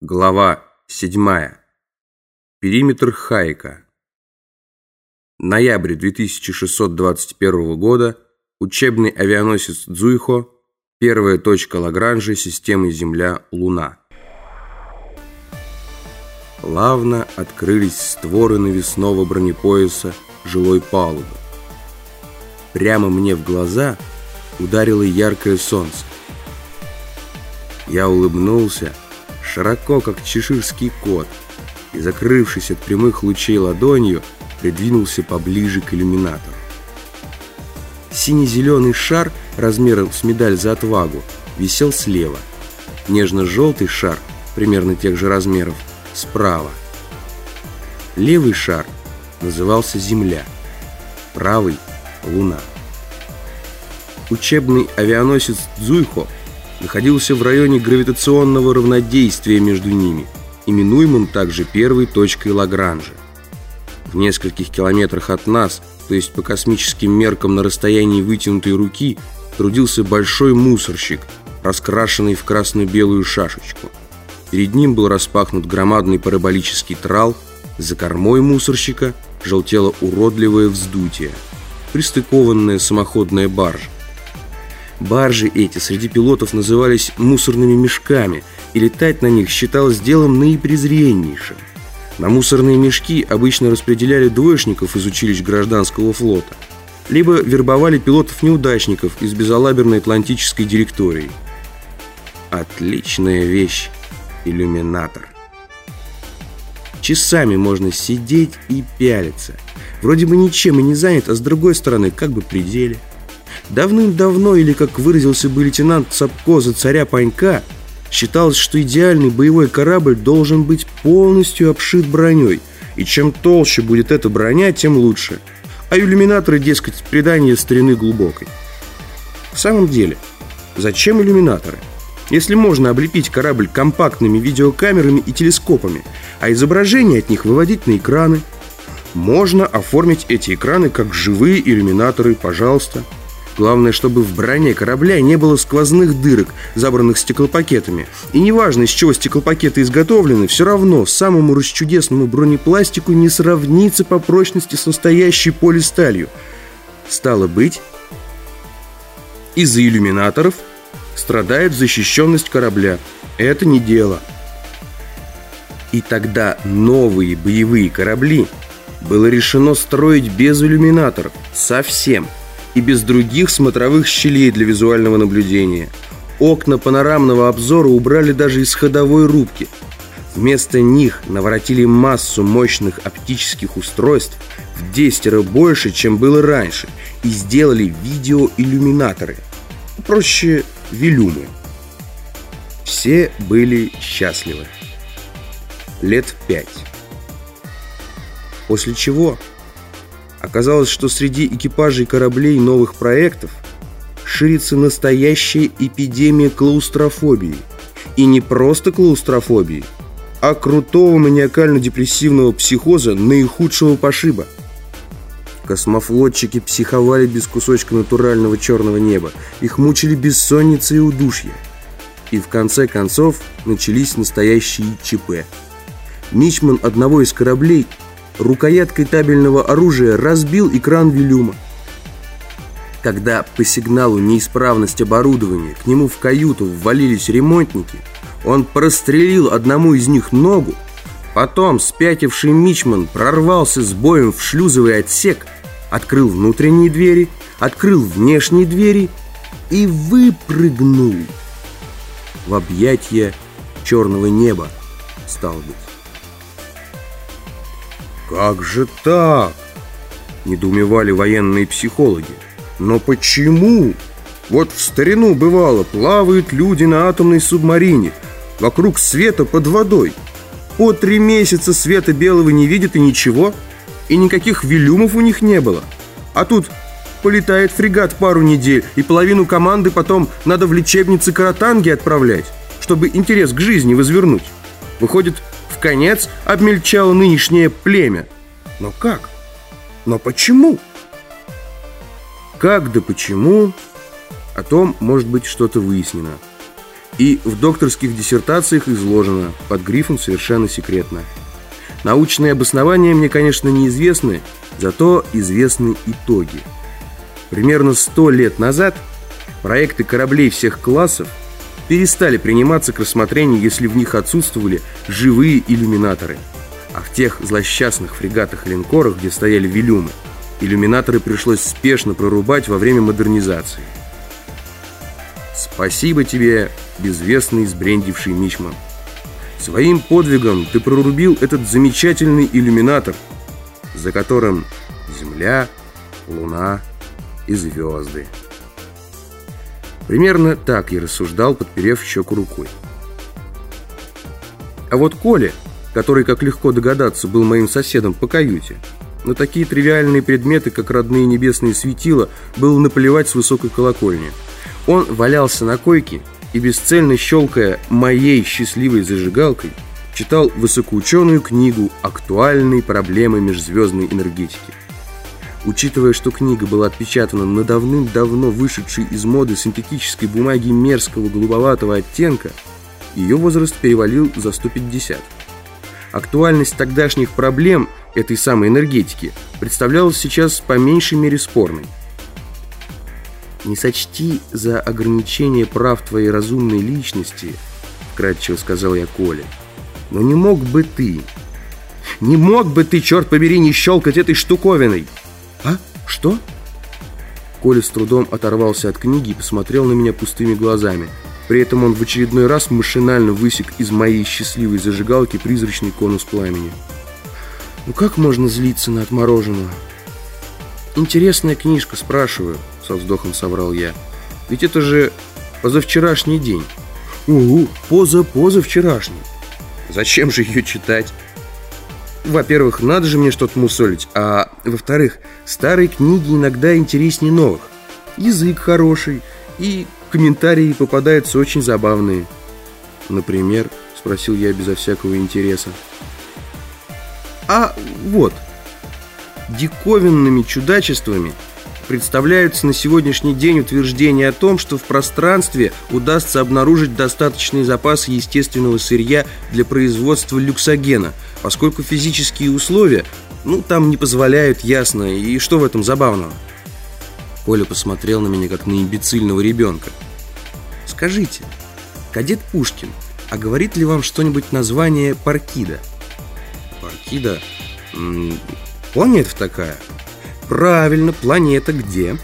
Глава 7. Периметр Хайка. Ноябрь 2621 года. Учебный авианосец Дзуйхо. Первая точка Лагранжа системы Земля-Луна. Плавно открылись створы навесного бронепояса жилой палубы. Прямо мне в глаза ударило яркое солнце. Я улыбнулся, широко, как чеширский кот, и, закрывшись от прямых лучей ладонью, придвинулся поближе к иллюминатору. Синий-зеленый шар размером с медаль за отвагу висел слева. Нежно-желтый шар, примерно тех же размеров, справа. Левый шар назывался Земля, правый — Луна. Учебный авианосец Дзуйхо находился в районе гравитационного равнодействия между ними, именуемым также первой точкой Лагранжа. В нескольких километрах от нас, то есть по космическим меркам на расстоянии вытянутой руки, трудился большой мусорщик, раскрашенный в красно-белую шашечку. Перед ним был распахнут громадный параболический трал, за кормой мусорщика желтело уродливое вздутие, пристыкованная самоходная баржа. Баржи эти среди пилотов назывались мусорными мешками, и летать на них считалось делом наипрезреннейшим. На мусорные мешки обычно распределяли двоечников из училищ гражданского флота, либо вербовали пилотов-неудачников из безалаберной атлантической директории. Отличная вещь – иллюминатор. Часами можно сидеть и пялиться. Вроде бы ничем и не занят, а с другой стороны как бы пределе. Давным-давно, или, как выразился бы лейтенант Цапко за царя Панька, считалось, что идеальный боевой корабль должен быть полностью обшит броней, и чем толще будет эта броня, тем лучше. А иллюминаторы, дескать, придание старины глубокой. В самом деле, зачем иллюминаторы? Если можно облепить корабль компактными видеокамерами и телескопами, а изображения от них выводить на экраны, можно оформить эти экраны как живые иллюминаторы, пожалуйста. Главное, чтобы в броне корабля не было сквозных дырок, забранных стеклопакетами. И неважно, из чего стеклопакеты изготовлены, все равно самому расчудесному бронепластику не сравнится по прочности с настоящей полисталью. Стало быть, из-за иллюминаторов страдает защищенность корабля. Это не дело. И тогда новые боевые корабли было решено строить без иллюминаторов. Совсем и без других смотровых щелей для визуального наблюдения. Окна панорамного обзора убрали даже из ходовой рубки. Вместо них наворотили массу мощных оптических устройств в 10 больше, чем было раньше, и сделали видеоиллюминаторы. Проще, вилюмы. Все были счастливы. Лет пять. После чего Оказалось, что среди экипажей кораблей новых проектов ширится настоящая эпидемия клаустрофобии. И не просто клаустрофобии, а крутого маниакально-депрессивного психоза наихудшего пошиба. Космофлотчики психовали без кусочка натурального черного неба. Их мучили бессонница и удушье. И в конце концов начались настоящие ЧП. Мичман одного из кораблей рукояткой табельного оружия разбил экран Вилюма. Когда по сигналу неисправность оборудования к нему в каюту ввалились ремонтники, он прострелил одному из них ногу, потом спятивший мичман прорвался с боем в шлюзовый отсек, открыл внутренние двери, открыл внешние двери и выпрыгнул в объятия черного неба, стал быть. «Как же так?» – недоумевали военные психологи. «Но почему? Вот в старину бывало, плавают люди на атомной субмарине, вокруг света под водой. По три месяца света белого не видят и ничего, и никаких вилюмов у них не было. А тут полетает фрегат пару недель, и половину команды потом надо в лечебницы Каратанги отправлять, чтобы интерес к жизни возвернуть. Выходит, конец обмельчало нынешнее племя. Но как? Но почему? Как да почему, о том может быть что-то выяснено. и в докторских диссертациях изложено под грифом «Совершенно секретно». Научные обоснования мне, конечно, неизвестны, зато известны итоги. Примерно сто лет назад проекты кораблей всех классов перестали приниматься к рассмотрению, если в них отсутствовали живые иллюминаторы. А в тех злосчастных фрегатах линкорах, где стояли вилюмы, иллюминаторы пришлось спешно прорубать во время модернизации. Спасибо тебе, безвестный сбрендивший Мичман. Своим подвигом ты прорубил этот замечательный иллюминатор, за которым Земля, Луна и звезды. Примерно так я рассуждал, подперев щеку рукой. А вот Коля, который, как легко догадаться, был моим соседом по каюте, на такие тривиальные предметы, как родные небесные светила, было наплевать с высокой колокольни. Он валялся на койке и, бесцельно щелкая моей счастливой зажигалкой, читал высокоученую книгу «Актуальные проблемы межзвездной энергетики». Учитывая, что книга была отпечатана на давным-давно вышедшей из моды синтетической бумаги мерзкого голубоватого оттенка, ее возраст перевалил за 150. Актуальность тогдашних проблем этой самой энергетики представлялась сейчас по меньшей мере спорной. «Не сочти за ограничение прав твоей разумной личности», — кратчево сказал я Коле. «Но не мог бы ты, не мог бы ты, черт побери, не щелкать этой штуковиной!» «А? Что?» Коля с трудом оторвался от книги и посмотрел на меня пустыми глазами. При этом он в очередной раз машинально высек из моей счастливой зажигалки призрачный конус пламени. «Ну как можно злиться на отмороженного?» «Интересная книжка, спрашиваю», — со вздохом соврал я. «Ведь это же позавчерашний день». «Угу, поза-позавчерашний. Зачем же ее читать?» Во-первых, надо же мне что-то мусолить, а во-вторых, старые книги иногда интереснее новых. Язык хороший, и комментарии попадаются очень забавные. Например, спросил я безо всякого интереса. А вот, диковинными чудачествами представляются на сегодняшний день утверждения о том, что в пространстве удастся обнаружить достаточный запас естественного сырья для производства люксогена, поскольку физические условия, ну, там не позволяют, ясно, и что в этом забавного? Коля посмотрел на меня, как на имбецильного ребенка. Скажите, кадет Пушкин, а говорит ли вам что-нибудь название Паркида? Паркида? М -м, планета такая. Правильно, планета где?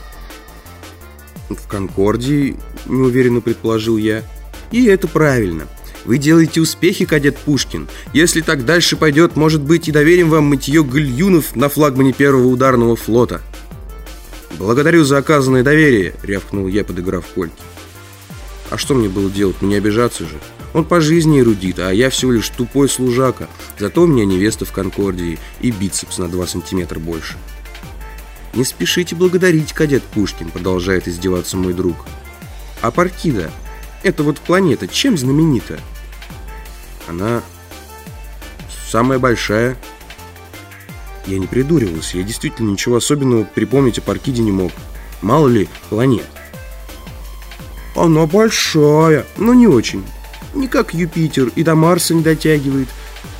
В Конкордии, неуверенно предположил я. И это правильно. Вы делаете успехи, кадет Пушкин. Если так дальше пойдет, может быть, и доверим вам мытье гальюнов на флагмане первого ударного флота. Благодарю за оказанное доверие, рявкнул я, подыграв Кольке. А что мне было делать? Не обижаться же. Он по жизни эрудит, а я всего лишь тупой служака. Зато у меня невеста в Конкордии и бицепс на 2 сантиметра больше. «Не спешите благодарить, кадет Пушкин», продолжает издеваться мой друг. «А Паркида, эта вот планета, чем знаменита?» «Она самая большая». Я не придуривался, я действительно ничего особенного припомнить о Паркиде не мог. Мало ли планет. «Она большая, но не очень. Не как Юпитер и до Марса не дотягивает».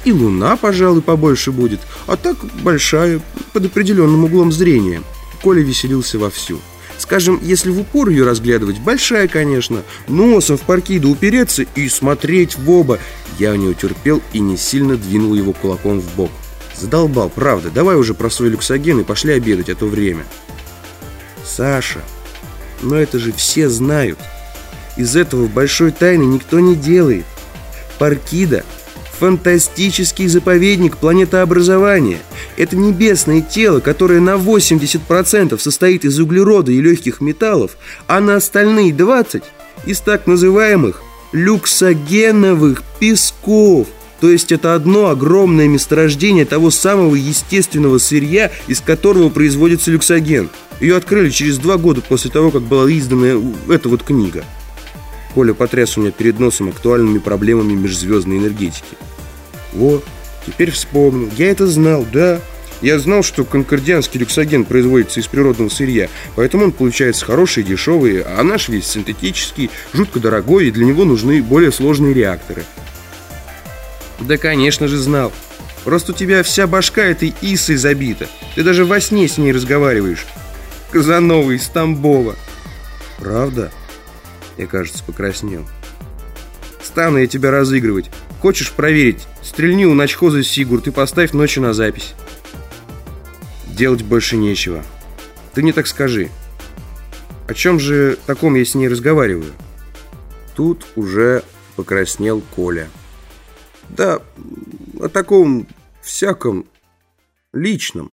И луна, пожалуй, побольше будет, а так большая, под определенным углом зрения. Коля веселился вовсю. Скажем, если в упор ее разглядывать, большая, конечно, носом в паркиду упереться и смотреть в оба. Я не утерпел и не сильно двинул его кулаком в бок. Задолбал, правда, давай уже про свой люксоген и пошли обедать, а то время. Саша, но это же все знают. Из этого большой тайны никто не делает. Паркида Фантастический заповедник планетообразования. Это небесное тело, которое на 80% состоит из углерода и легких металлов, а на остальные 20% из так называемых люксогеновых песков. То есть это одно огромное месторождение того самого естественного сырья, из которого производится люксоген. Ее открыли через два года после того, как была издана эта вот книга. Коля потряс у меня перед носом актуальными проблемами межзвездной энергетики. Вот, теперь вспомнил. Я это знал, да. Я знал, что конкордианский люксоген производится из природного сырья, поэтому он получается хороший и дешевый, а наш весь синтетический, жутко дорогой, и для него нужны более сложные реакторы. Да, конечно же, знал. Просто у тебя вся башка этой Исой забита. Ты даже во сне с ней разговариваешь. Казанова из Тамбова. Правда? Я, кажется, покраснел. Стану я тебя разыгрывать. Хочешь проверить? Стрельни у начхоза Сигурд и поставь ночью на запись. Делать больше нечего. Ты не так скажи. О чем же таком я с ней разговариваю? Тут уже покраснел Коля. Да, о таком всяком личном.